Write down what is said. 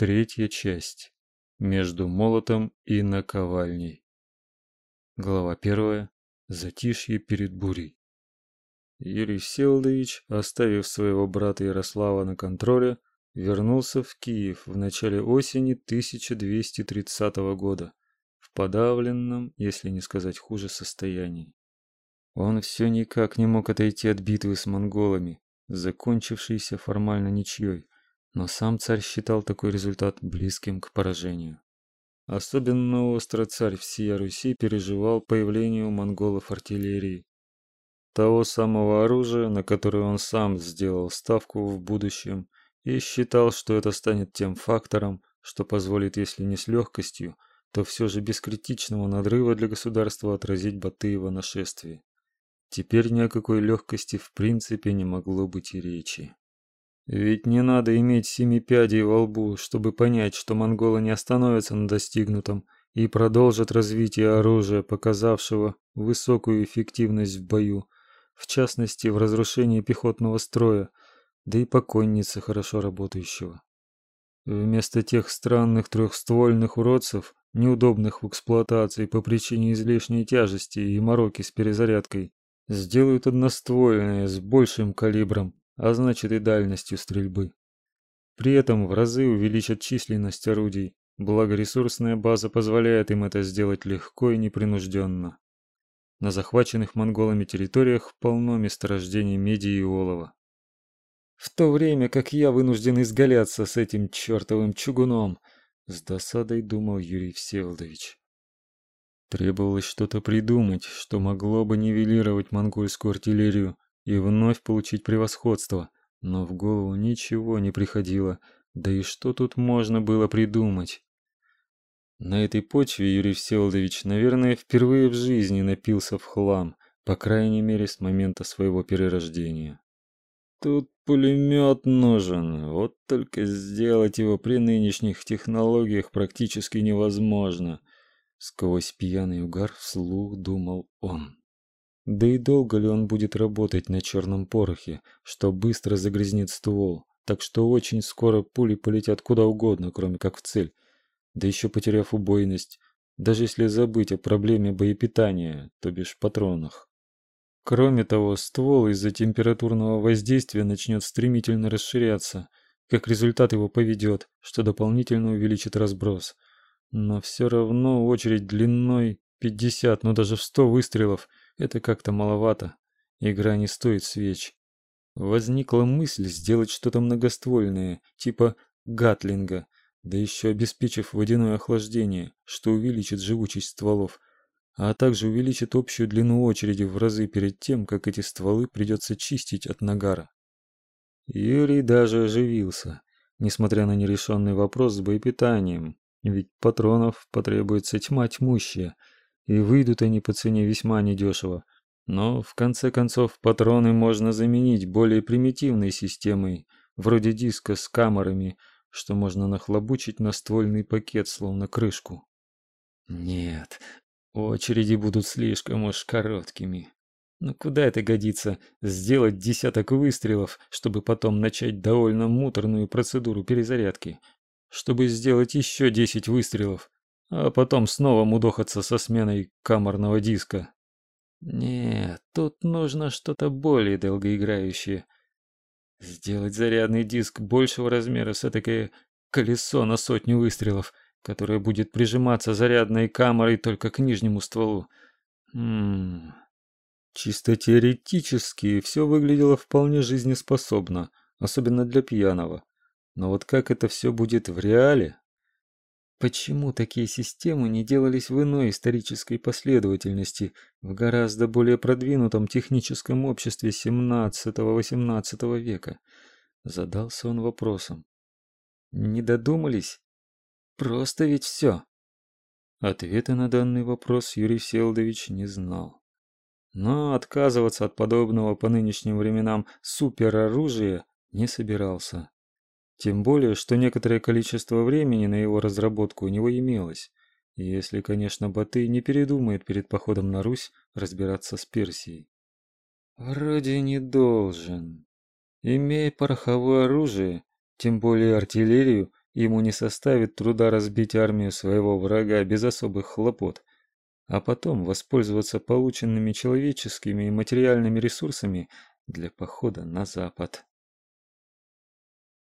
Третья часть. Между молотом и наковальней. Глава первая. Затишье перед бурей. Юрий Всеволодович, оставив своего брата Ярослава на контроле, вернулся в Киев в начале осени 1230 года в подавленном, если не сказать хуже, состоянии. Он все никак не мог отойти от битвы с монголами, закончившейся формально ничьей, но сам царь считал такой результат близким к поражению. Особенно остро царь всея Руси переживал появление у монголов артиллерии, того самого оружия, на которое он сам сделал ставку в будущем, и считал, что это станет тем фактором, что позволит, если не с легкостью, то все же без критичного надрыва для государства отразить Батыева нашествие. Теперь ни о какой легкости в принципе не могло быть и речи. Ведь не надо иметь семи пядей во лбу, чтобы понять, что монголы не остановятся на достигнутом и продолжат развитие оружия, показавшего высокую эффективность в бою, в частности в разрушении пехотного строя, да и по коннице хорошо работающего. Вместо тех странных трехствольных уродцев, неудобных в эксплуатации по причине излишней тяжести и мороки с перезарядкой, сделают одноствольные с большим калибром, а значит и дальностью стрельбы. При этом в разы увеличат численность орудий, благо ресурсная база позволяет им это сделать легко и непринужденно. На захваченных монголами территориях полно месторождений меди и олова. В то время как я вынужден изгаляться с этим чертовым чугуном, с досадой думал Юрий Всеволодович. Требовалось что-то придумать, что могло бы нивелировать монгольскую артиллерию и вновь получить превосходство, но в голову ничего не приходило. Да и что тут можно было придумать? На этой почве Юрий Всеволодович, наверное, впервые в жизни напился в хлам, по крайней мере, с момента своего перерождения. Тут пулемет нужен, вот только сделать его при нынешних технологиях практически невозможно. Сквозь пьяный угар вслух думал он. Да и долго ли он будет работать на черном порохе, что быстро загрязнит ствол, так что очень скоро пули полетят куда угодно, кроме как в цель, да еще потеряв убойность, даже если забыть о проблеме боепитания, то бишь патронах. Кроме того, ствол из-за температурного воздействия начнет стремительно расширяться, как результат его поведет, что дополнительно увеличит разброс – но все равно очередь длиной 50, ну даже в 100 выстрелов это как-то маловато. Игра не стоит свеч. Возникла мысль сделать что-то многоствольное, типа гатлинга, да еще обеспечив водяное охлаждение, что увеличит живучесть стволов, а также увеличит общую длину очереди в разы перед тем, как эти стволы придется чистить от нагара. Юрий даже оживился, несмотря на нерешенный вопрос с боепитанием, ведь патронов потребуется тьма тьмущая, и выйдут они по цене весьма недешево. Но в конце концов патроны можно заменить более примитивной системой, вроде диска с камерами, что можно нахлобучить на ствольный пакет, словно крышку. Нет, очереди будут слишком уж короткими. Но куда это годится сделать десяток выстрелов, чтобы потом начать довольно муторную процедуру перезарядки, чтобы сделать еще 10 выстрелов, а потом снова мудохаться со сменой камерного диска. Нет, тут нужно что-то более долгоиграющее. Сделать зарядный диск большего размера с этакое колесо на сотню выстрелов, которое будет прижиматься зарядной камерой только к нижнему стволу. Хм. Чисто теоретически все выглядело вполне жизнеспособно, особенно для пьяного. Но вот как это все будет в реале? Почему такие системы не делались в иной исторической последовательности, в гораздо более продвинутом техническом обществе XVII-XVIII века? Задался он вопросом. Не додумались? Просто ведь все. Ответа на данный вопрос Юрий Всеволодович не знал. Но отказываться от подобного по нынешним временам супероружия не собирался. Тем более, что некоторое количество времени на его разработку у него имелось, если, конечно, Батый не передумает перед походом на Русь разбираться с Персией. Вроде не должен. Имея пороховое оружие, тем более артиллерию, ему не составит труда разбить армию своего врага без особых хлопот, а потом воспользоваться полученными человеческими и материальными ресурсами для похода на запад.